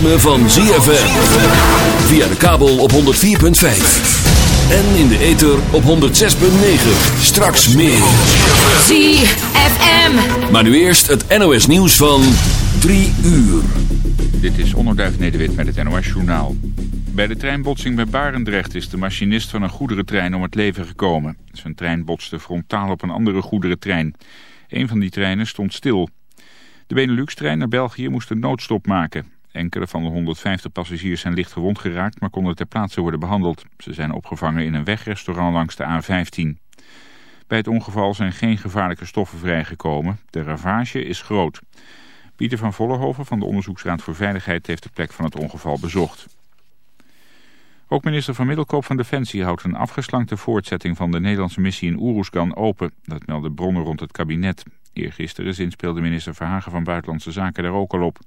ritme van ZFM. Via de kabel op 104.5. En in de ether op 106.9. Straks meer. ZFM. Maar nu eerst het NOS nieuws van 3 uur. Dit is Onderduif Nederwit met het NOS-journaal. Bij de treinbotsing bij Barendrecht is de machinist van een goederentrein om het leven gekomen. Zijn trein botste frontaal op een andere goederentrein. Een van die treinen stond stil. De Benelux-trein naar België moest een noodstop maken. Enkele van de 150 passagiers zijn licht gewond geraakt, maar konden ter plaatse worden behandeld. Ze zijn opgevangen in een wegrestaurant langs de A15. Bij het ongeval zijn geen gevaarlijke stoffen vrijgekomen. De ravage is groot. Pieter van Vollenhoven van de Onderzoeksraad voor Veiligheid heeft de plek van het ongeval bezocht. Ook minister van Middelkoop van Defensie houdt een afgeslankte voortzetting van de Nederlandse missie in Oeroesgan open. Dat melden bronnen rond het kabinet. Eergisteren zinspeelde minister Verhagen van Buitenlandse Zaken daar ook al op.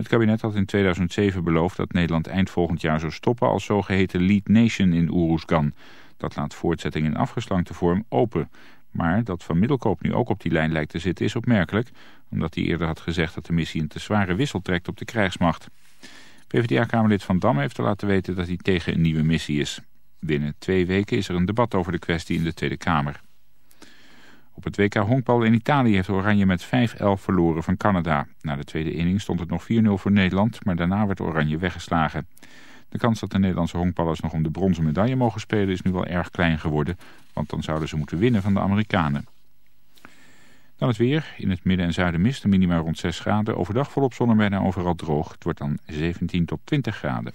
Het kabinet had in 2007 beloofd dat Nederland eind volgend jaar zou stoppen als zogeheten lead nation in Oeroesgan. Dat laat voortzetting in afgeslankte vorm open. Maar dat Van Middelkoop nu ook op die lijn lijkt te zitten is opmerkelijk, omdat hij eerder had gezegd dat de missie een te zware wissel trekt op de krijgsmacht. PvdA-kamerlid Van Dam heeft te laten weten dat hij tegen een nieuwe missie is. Binnen twee weken is er een debat over de kwestie in de Tweede Kamer. Op het WK honkbal in Italië heeft Oranje met 5-11 verloren van Canada. Na de tweede inning stond het nog 4-0 voor Nederland, maar daarna werd Oranje weggeslagen. De kans dat de Nederlandse honkballers nog om de bronzen medaille mogen spelen is nu wel erg klein geworden, want dan zouden ze moeten winnen van de Amerikanen. Dan het weer. In het midden en zuiden mist, de minima rond 6 graden. Overdag volop zon en bijna overal droog. Het wordt dan 17 tot 20 graden.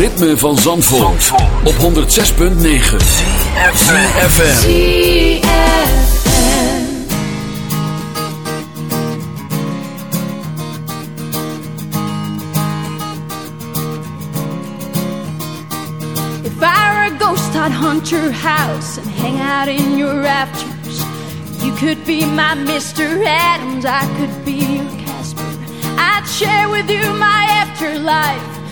Ritme van Zandvoort, op 106.9 CFFM If I were a ghost I'd haunt your house and hang out in your rafters. You could be my Mr. Adams, I could be your Casper. I'd share with you my afterlife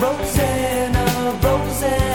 Rosanna, Rosanna.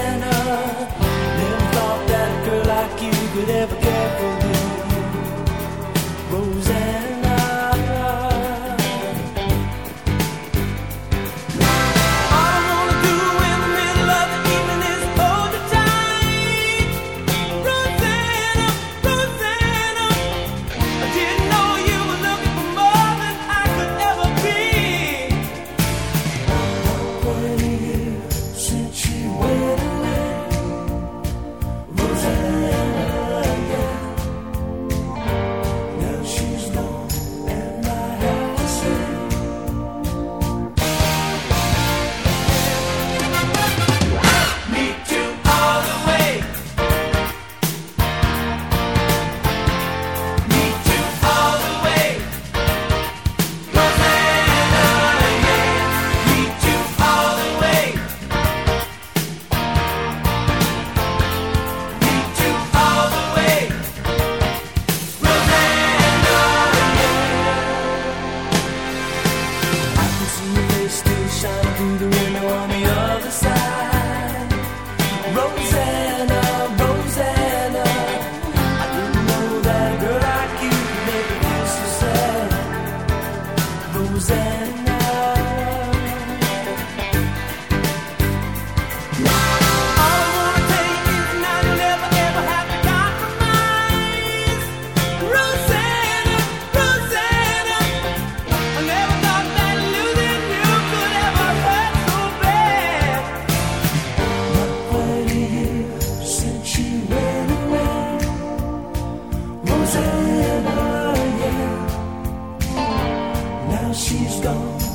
she's gone.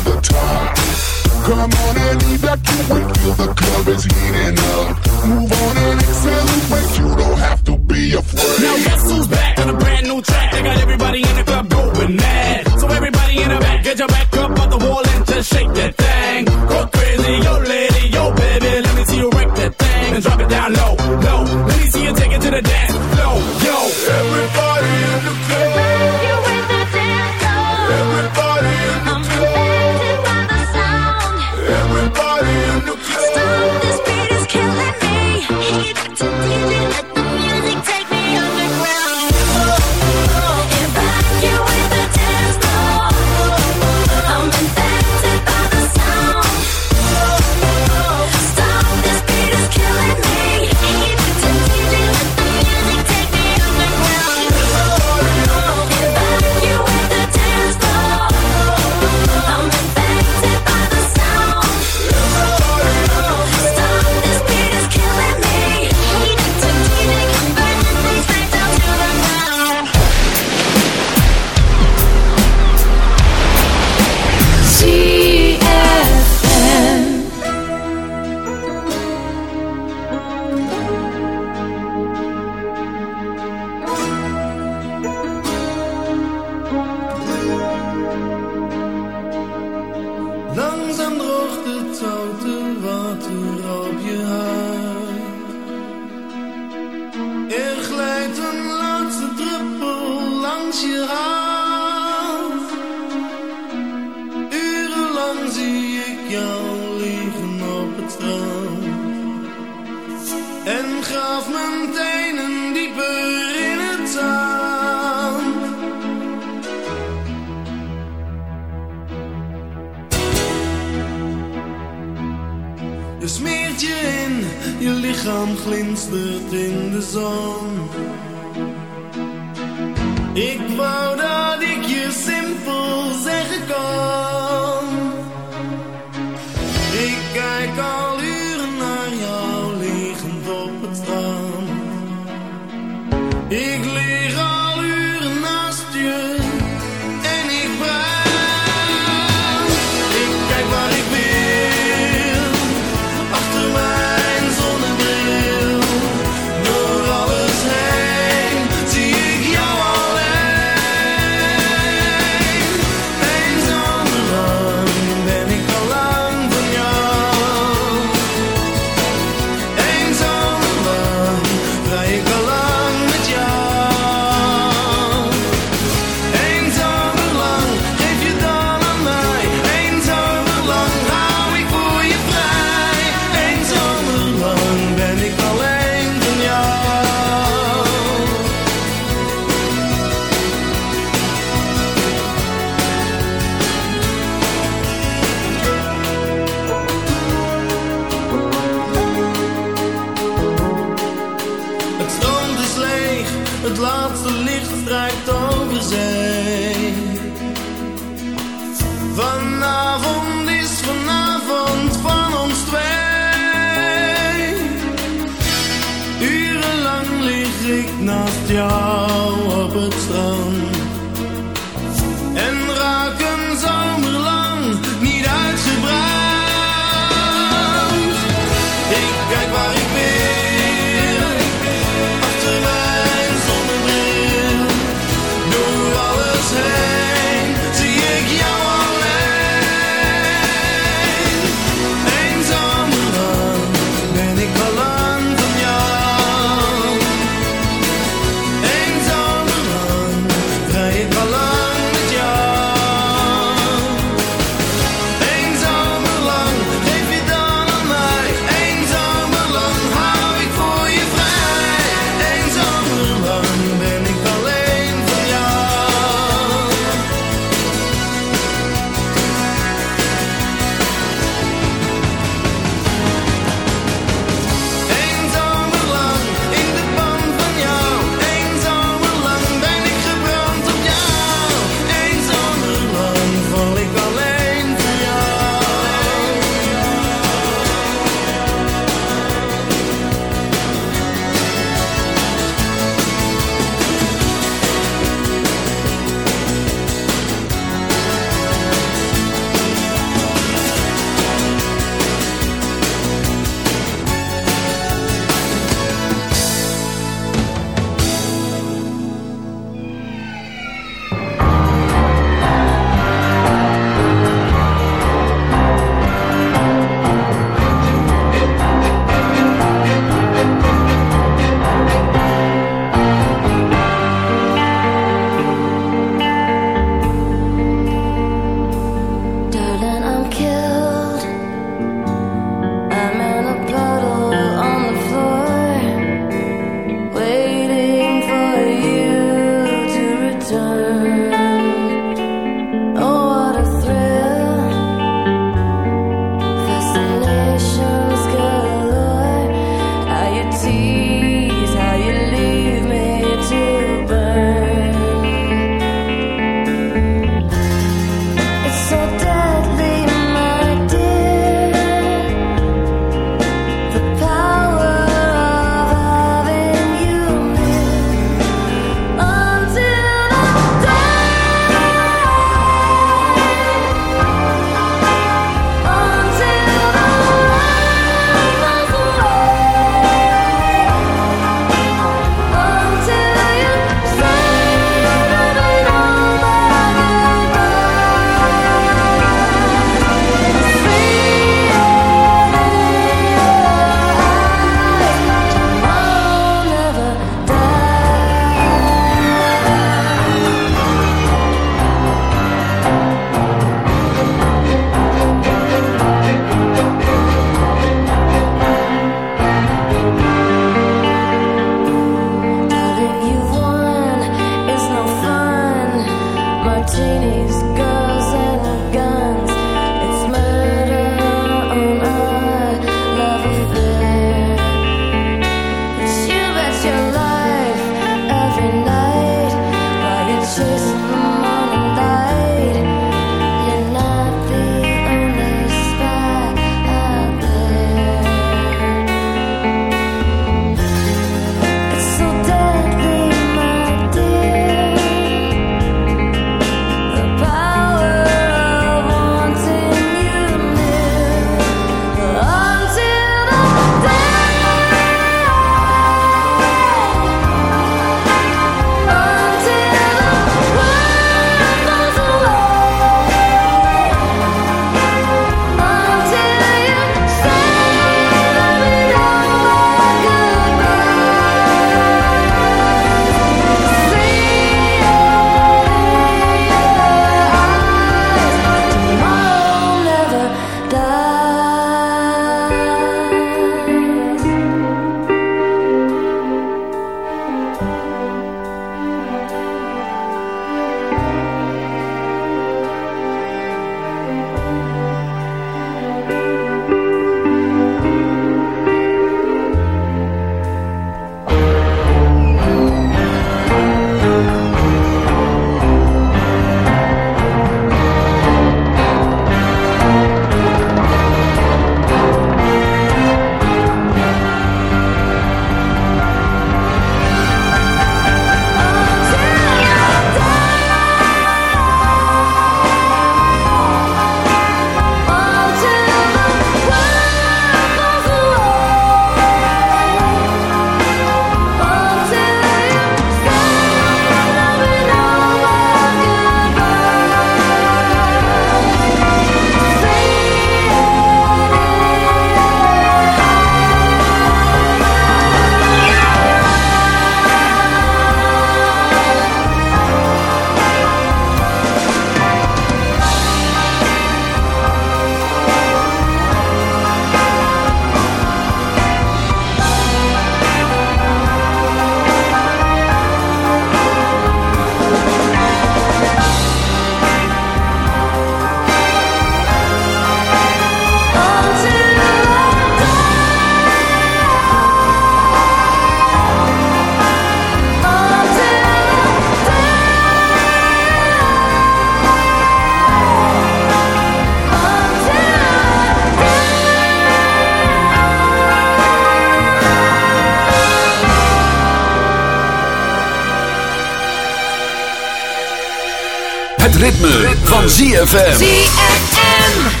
ZFM. ZFM.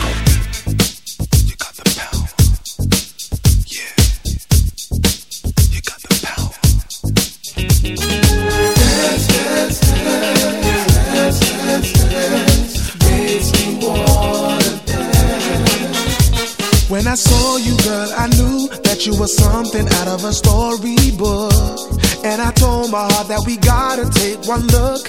When I saw you, girl, I knew that you were something out of a storybook. And I told my heart that we gotta take one look.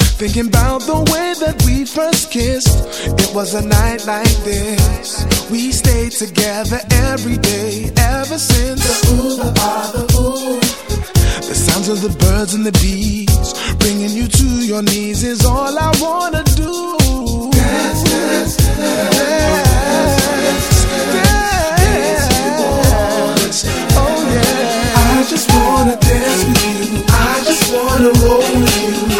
Thinking about the way that we first kissed. It was a night like this. We stayed together every day ever since. The ooh, the ah, the ooh. The sounds of the birds and the bees, bringing you to your knees is all I wanna do. Dance, dance, dance, dance, Oh yeah. I just wanna dance with you. I just wanna roll with you.